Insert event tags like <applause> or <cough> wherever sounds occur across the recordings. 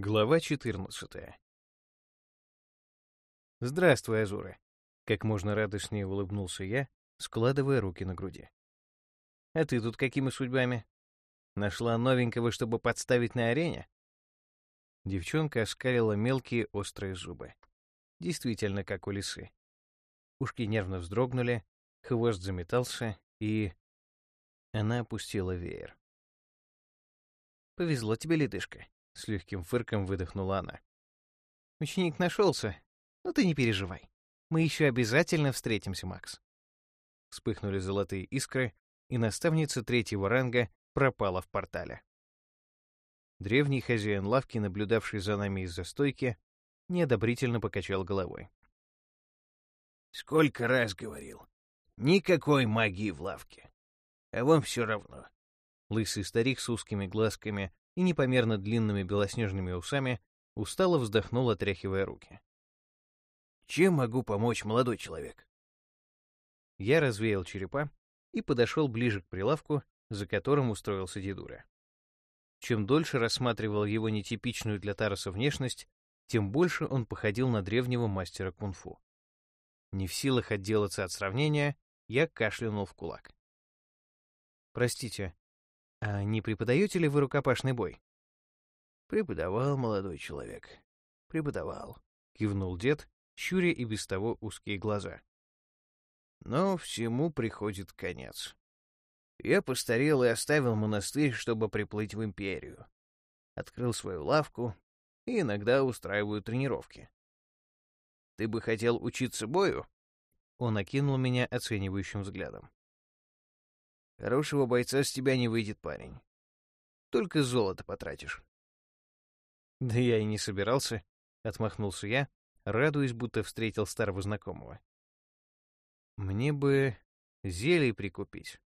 Глава 14 «Здравствуй, Азура!» — как можно радостнее улыбнулся я, складывая руки на груди. «А ты тут какими судьбами? Нашла новенького, чтобы подставить на арене?» Девчонка оскалила мелкие острые зубы. Действительно, как у лисы. Ушки нервно вздрогнули, хвост заметался, и... Она опустила веер. «Повезло тебе, ледышка», с легким фырком выдохнула она. Ученик нашелся, но ты не переживай. Мы еще обязательно встретимся, Макс. Вспыхнули золотые искры, и наставница третьего ранга пропала в портале. Древний хозяин лавки, наблюдавший за нами из-за стойки, неодобрительно покачал головой. «Сколько раз говорил, никакой магии в лавке. А вам все равно». Лысый старик с узкими глазками и непомерно длинными белоснежными усами устало вздохнул, отряхивая руки. «Чем могу помочь, молодой человек?» Я развеял черепа и подошел ближе к прилавку, за которым устроился дедура. Чем дольше рассматривал его нетипичную для Тараса внешность, тем больше он походил на древнего мастера кунг-фу. Не в силах отделаться от сравнения, я кашлянул в кулак. «Простите, «А не преподаете ли вы рукопашный бой?» «Преподавал, молодой человек, преподавал», — кивнул дед, щуря и без того узкие глаза. «Но всему приходит конец. Я постарел и оставил монастырь, чтобы приплыть в империю. Открыл свою лавку и иногда устраиваю тренировки. Ты бы хотел учиться бою?» Он окинул меня оценивающим взглядом. Хорошего бойца с тебя не выйдет, парень. Только золото потратишь. Да я и не собирался, — отмахнулся я, радуясь, будто встретил старого знакомого. Мне бы зелий прикупить.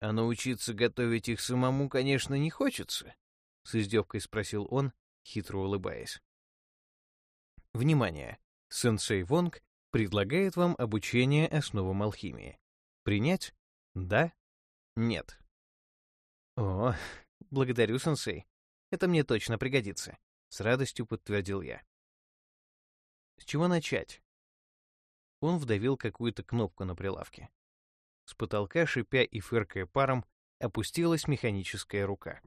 А научиться готовить их самому, конечно, не хочется, — с издевкой спросил он, хитро улыбаясь. Внимание! Сенсей Вонг предлагает вам обучение основам алхимии. Принять да? Нет. О, <laughs> благодарю, сенсей. Это мне точно пригодится. С радостью подтвердил я. С чего начать? Он вдавил какую-то кнопку на прилавке. С потолка, шипя и фыркая паром, опустилась механическая рука.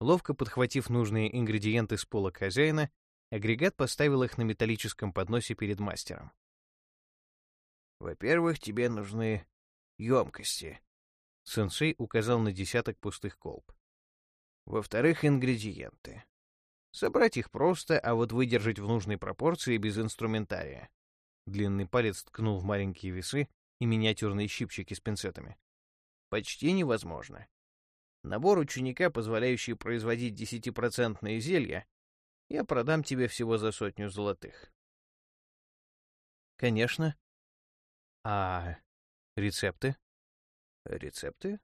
Ловко подхватив нужные ингредиенты с пола хозяина, агрегат поставил их на металлическом подносе перед мастером. «Во-первых, тебе нужны емкости. Сенсей указал на десяток пустых колб. Во-вторых, ингредиенты. Собрать их просто, а вот выдержать в нужной пропорции без инструментария. Длинный палец ткнул в маленькие весы и миниатюрные щипчики с пинцетами. Почти невозможно. Набор ученика, позволяющий производить десятипроцентные зелья, я продам тебе всего за сотню золотых. Конечно. А Рецепты? Рецепты?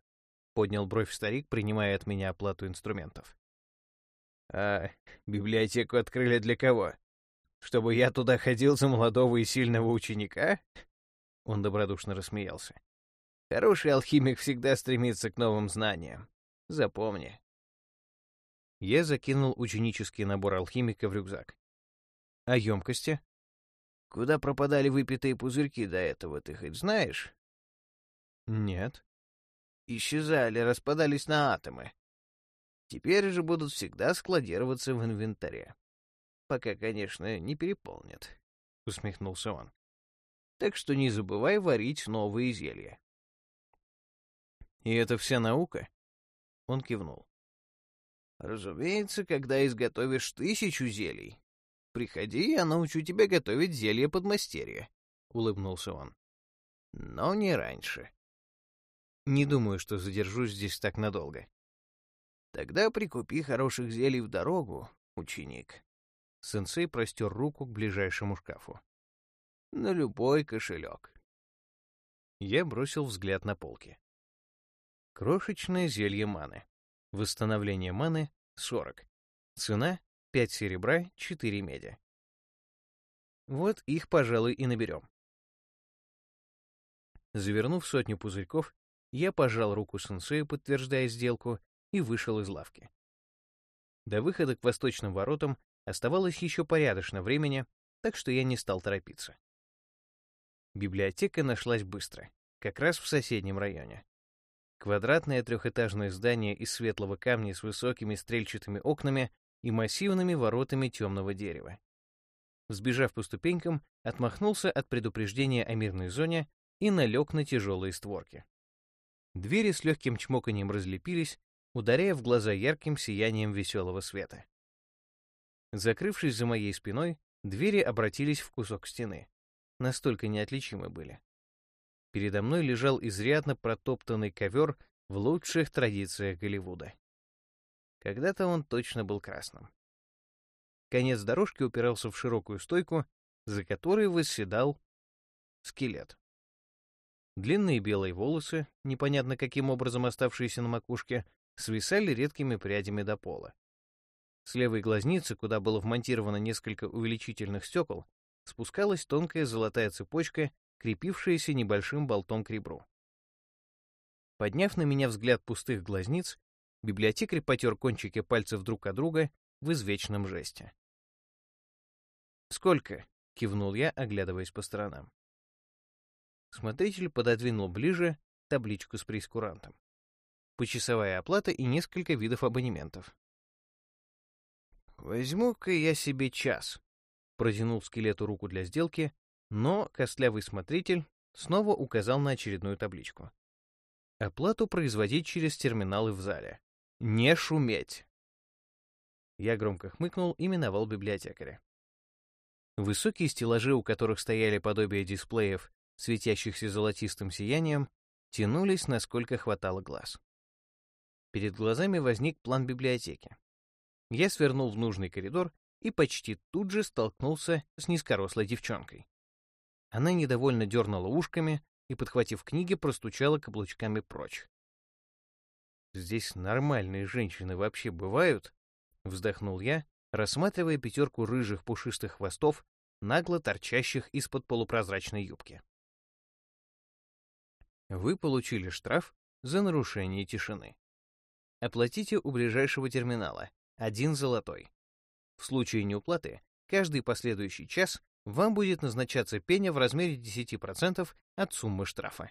Поднял бровь старик, принимая от меня оплату инструментов. А библиотеку открыли для кого? Чтобы я туда ходил за молодого и сильного ученика? Он добродушно рассмеялся. Хороший алхимик всегда стремится к новым знаниям. Запомни. Я закинул ученический набор алхимика в рюкзак. А емкости? Куда пропадали выпитые пузырьки до этого, ты хоть знаешь? Нет. Исчезали, распадались на атомы. Теперь же будут всегда складироваться в инвентаре. Пока, конечно, не переполнят, — усмехнулся он. Так что не забывай варить новые зелья. И это вся наука? Он кивнул. Разумеется, когда изготовишь тысячу зелий. Приходи, я научу тебя готовить зелье подмастерья, — улыбнулся он. Но не раньше. Не думаю, что задержусь здесь так надолго. Тогда прикупи хороших зелий в дорогу, ученик. Сенсей простер руку к ближайшему шкафу. На любой кошелек. Я бросил взгляд на полки. Крошечное зелье маны. Восстановление маны — 40. Цена — 5 серебра, 4 меди. Вот их, пожалуй, и наберем. Завернув сотню пузырьков, я пожал руку сенсею, подтверждая сделку, и вышел из лавки. До выхода к восточным воротам оставалось еще порядочно времени, так что я не стал торопиться. Библиотека нашлась быстро, как раз в соседнем районе. Квадратное трехэтажное здание из светлого камня с высокими стрельчатыми окнами и массивными воротами темного дерева. Сбежав по ступенькам, отмахнулся от предупреждения о мирной зоне и налег на тяжелые створки. Двери с легким чмоканием разлепились, ударяя в глаза ярким сиянием веселого света. Закрывшись за моей спиной, двери обратились в кусок стены. Настолько неотличимы были. Передо мной лежал изрядно протоптанный ковер в лучших традициях Голливуда. Когда-то он точно был красным. Конец дорожки упирался в широкую стойку, за которой восседал скелет. Длинные белые волосы, непонятно каким образом оставшиеся на макушке, свисали редкими прядями до пола. С левой глазницы, куда было вмонтировано несколько увеличительных стекол, спускалась тонкая золотая цепочка, крепившаяся небольшим болтом к ребру. Подняв на меня взгляд пустых глазниц, библиотекарь потер кончики пальцев друг от друга в извечном жесте. «Сколько?» — кивнул я, оглядываясь по сторонам. Смотритель пододвинул ближе табличку с прескурантом. Почасовая оплата и несколько видов абонементов. «Возьму-ка я себе час», — протянул скелету руку для сделки, но костлявый смотритель снова указал на очередную табличку. Оплату производить через терминалы в зале. Не шуметь. Я громко хмыкнул и миновал библиотекаря. Высокие стеллажи, у которых стояли подобие дисплеев, светящихся золотистым сиянием, тянулись, насколько хватало глаз. Перед глазами возник план библиотеки. Я свернул в нужный коридор и почти тут же столкнулся с низкорослой девчонкой. Она недовольно дернула ушками и, подхватив книги, простучала каблучками прочь. «Здесь нормальные женщины вообще бывают?» — вздохнул я, рассматривая пятерку рыжих пушистых хвостов, нагло торчащих из-под полупрозрачной юбки. Вы получили штраф за нарушение тишины. Оплатите у ближайшего терминала. Один золотой. В случае неуплаты, каждый последующий час вам будет назначаться пеня в размере 10% от суммы штрафа.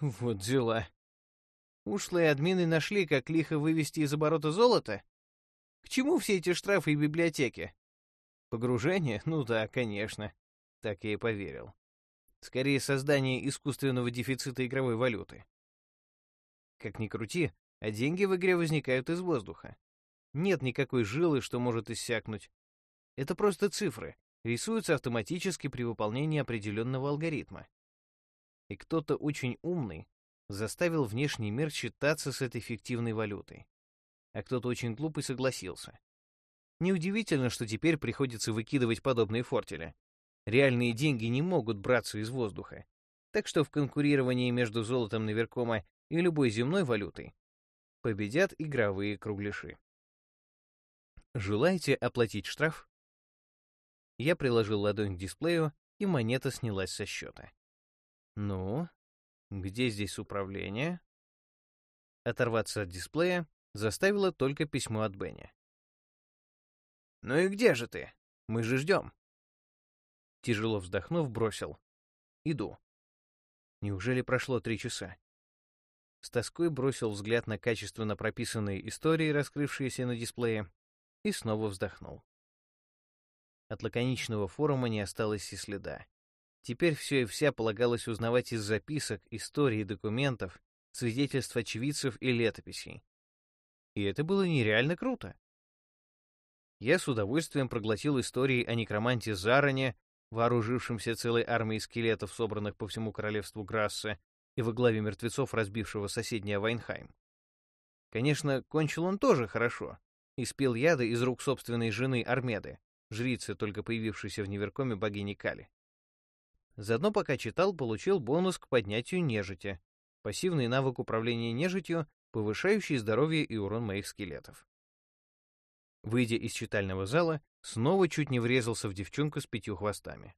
Вот дела. Ушлые админы нашли, как лихо вывести из оборота золото? К чему все эти штрафы и библиотеки? Погружение? Ну да, конечно. Так я и поверил. Скорее, создание искусственного дефицита игровой валюты. Как ни крути, а деньги в игре возникают из воздуха. Нет никакой жилы, что может иссякнуть. Это просто цифры, рисуются автоматически при выполнении определенного алгоритма. И кто-то очень умный заставил внешний мир считаться с этой фиктивной валютой. А кто-то очень глупый согласился. Неудивительно, что теперь приходится выкидывать подобные фортели. Реальные деньги не могут браться из воздуха. Так что в конкурировании между золотом наверкома и любой земной валютой победят игровые кругляши. Желаете оплатить штраф? Я приложил ладонь к дисплею, и монета снялась со счета. Ну, где здесь управление? Оторваться от дисплея заставило только письмо от Бенни. «Ну и где же ты? Мы же ждем». Тяжело вздохнув, бросил. «Иду». Неужели прошло три часа? С тоской бросил взгляд на качественно прописанные истории, раскрывшиеся на дисплее, и снова вздохнул. От лаконичного форума не осталось и следа. Теперь все и вся полагалось узнавать из записок, историй, документов, свидетельств очевидцев и летописей. И это было нереально круто. Я с удовольствием проглотил истории о некроманте Заране, вооружившемся целой армией скелетов, собранных по всему королевству Грасса, и во главе мертвецов, разбившего соседний Вайнхайм. Конечно, кончил он тоже хорошо, и спил яды из рук собственной жены Армеды, жрицы, только появившейся в Неверкоме богини Кали. Заодно, пока читал, получил бонус к поднятию нежити, пассивный навык управления нежитью, повышающий здоровье и урон моих скелетов. Выйдя из читального зала, снова чуть не врезался в девчонку с пятью хвостами.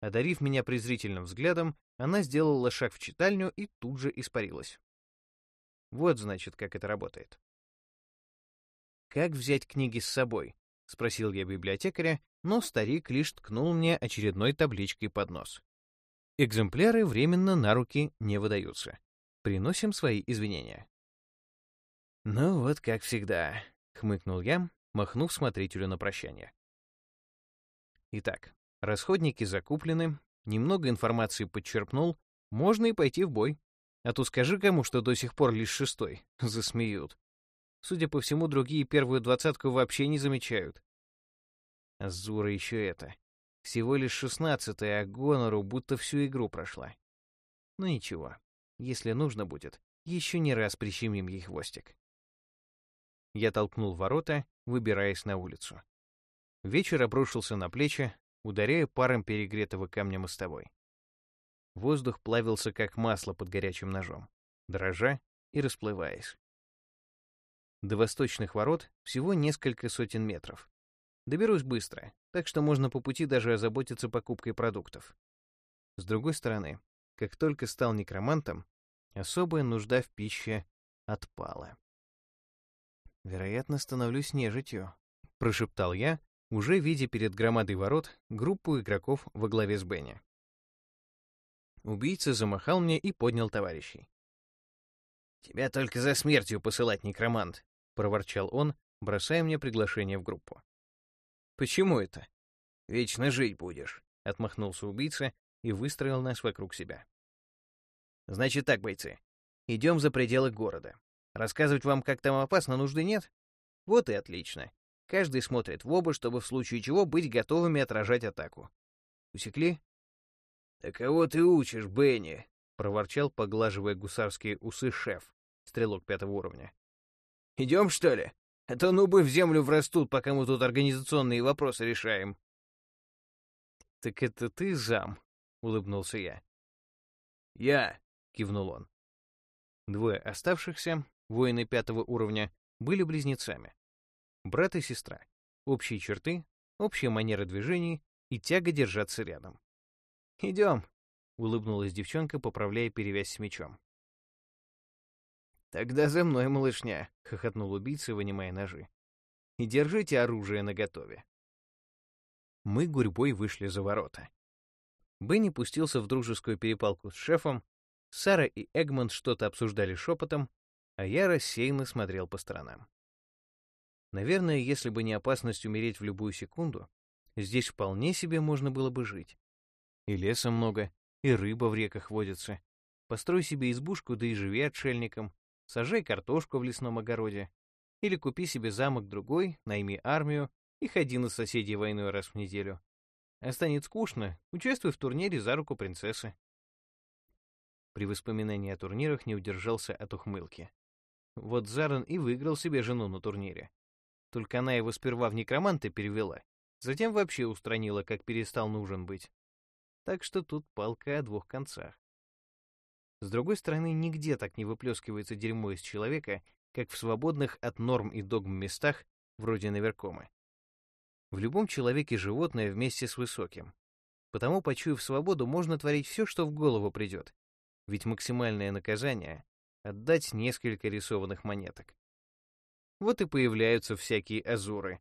Одарив меня презрительным взглядом, она сделала шаг в читальню и тут же испарилась. Вот, значит, как это работает. Как взять книги с собой? Спросил я библиотекаря, но старик лишь ткнул мне очередной табличкой под нос. Экземпляры временно на руки не выдаются. Приносим свои извинения. «Ну вот, как всегда», — хмыкнул я, махнув смотрителю на прощание. Итак, расходники закуплены, немного информации подчерпнул, можно и пойти в бой. А то скажи кому, что до сих пор лишь шестой. <laughs> Засмеют. Судя по всему, другие первую двадцатку вообще не замечают. Азура еще это. Всего лишь шестнадцатая, а Гонору будто всю игру прошла. Ну ничего, если нужно будет, еще не раз прищемим ей хвостик. Я толкнул ворота, выбираясь на улицу. Вечер обрушился на плечи, ударяя паром перегретого камня мостовой. Воздух плавился, как масло под горячим ножом, дрожа и расплываясь. До восточных ворот всего несколько сотен метров. Доберусь быстро, так что можно по пути даже озаботиться покупкой продуктов. С другой стороны, как только стал некромантом, особая нужда в пище отпала. «Вероятно, становлюсь нежитью», — прошептал я, уже видя перед громадой ворот группу игроков во главе с Бенни. Убийца замахал мне и поднял товарищей. «Тебя только за смертью посылать, некромант», — проворчал он, бросая мне приглашение в группу. «Почему это?» «Вечно жить будешь», — отмахнулся убийца и выстроил нас вокруг себя. «Значит так, бойцы, идем за пределы города. Рассказывать вам, как там опасно, нужды нет? Вот и отлично. Каждый смотрит в оба, чтобы в случае чего быть готовыми отражать атаку. Усекли? «Да кого ты учишь, Бенни?» — проворчал, поглаживая гусарские усы шеф, стрелок пятого уровня. «Идем, что ли? А то нубы в землю врастут, пока мы тут организационные вопросы решаем». «Так это ты зам?» — улыбнулся я. «Я», — кивнул он. Двое оставшихся воины пятого уровня, были близнецами. Брат и сестра. Общие черты, общая манера движений и тяга держаться рядом. «Идем», — улыбнулась девчонка, поправляя перевязь с мечом. «Тогда за мной, малышня», — хохотнул убийца, вынимая ножи. «И держите оружие наготове». Мы гурьбой вышли за ворота. Бенни пустился в дружескую перепалку с шефом, Сара и Эгмонд что-то обсуждали шепотом, а я рассеянно смотрел по сторонам. Наверное, если бы не опасность умереть в любую секунду, здесь вполне себе можно было бы жить. И леса много, и рыба в реках водится. Построй себе избушку, да и живи отшельником, сажай картошку в лесном огороде, или купи себе замок другой, найми армию и ходи на соседей войной раз в неделю. А станет скучно, участвуй в турнире за руку принцессы. При воспоминании о турнирах не удержался от ухмылки. Вот Заран и выиграл себе жену на турнире. Только она его сперва в некроманты перевела, затем вообще устранила, как перестал нужен быть. Так что тут палка о двух концах. С другой стороны, нигде так не выплескивается дерьмо из человека, как в свободных от норм и догм местах, вроде наверкома. В любом человеке животное вместе с высоким. Потому, почуяв свободу, можно творить все, что в голову придет. Ведь максимальное наказание отдать несколько рисованных монеток. Вот и появляются всякие азуры.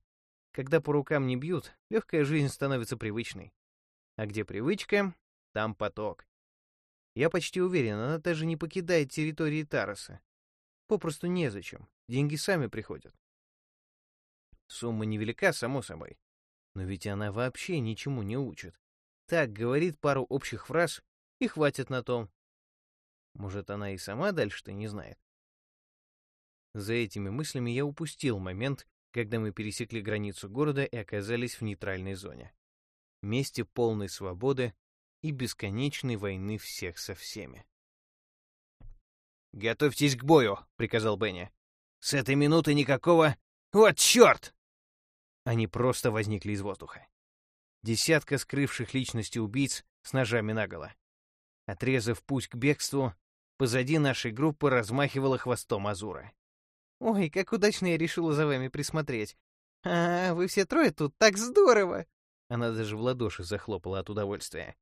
Когда по рукам не бьют, легкая жизнь становится привычной. А где привычка, там поток. Я почти уверен, она даже не покидает территории Тароса. Попросту незачем, деньги сами приходят. Сумма невелика, само собой. Но ведь она вообще ничему не учит. Так, говорит пару общих фраз, и хватит на том. Может, она и сама дальше-то не знает. За этими мыслями я упустил момент, когда мы пересекли границу города и оказались в нейтральной зоне. Месте полной свободы и бесконечной войны всех со всеми. «Готовьтесь к бою!» — приказал Бенни. «С этой минуты никакого... Вот черт!» Они просто возникли из воздуха. Десятка скрывших личности убийц с ножами наголо. Отрезав путь к бегству, Позади нашей группы размахивала хвостом Азура. «Ой, как удачно я решила за вами присмотреть. А, вы все трое тут так здорово!» Она даже в ладоши захлопала от удовольствия.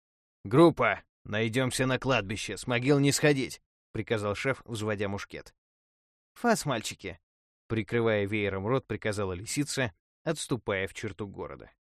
«Группа, найдемся на кладбище, с могил не сходить», — приказал шеф, взводя мушкет. «Фас, мальчики!» Прикрывая веером рот, приказала лисица, отступая в черту города.